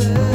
another.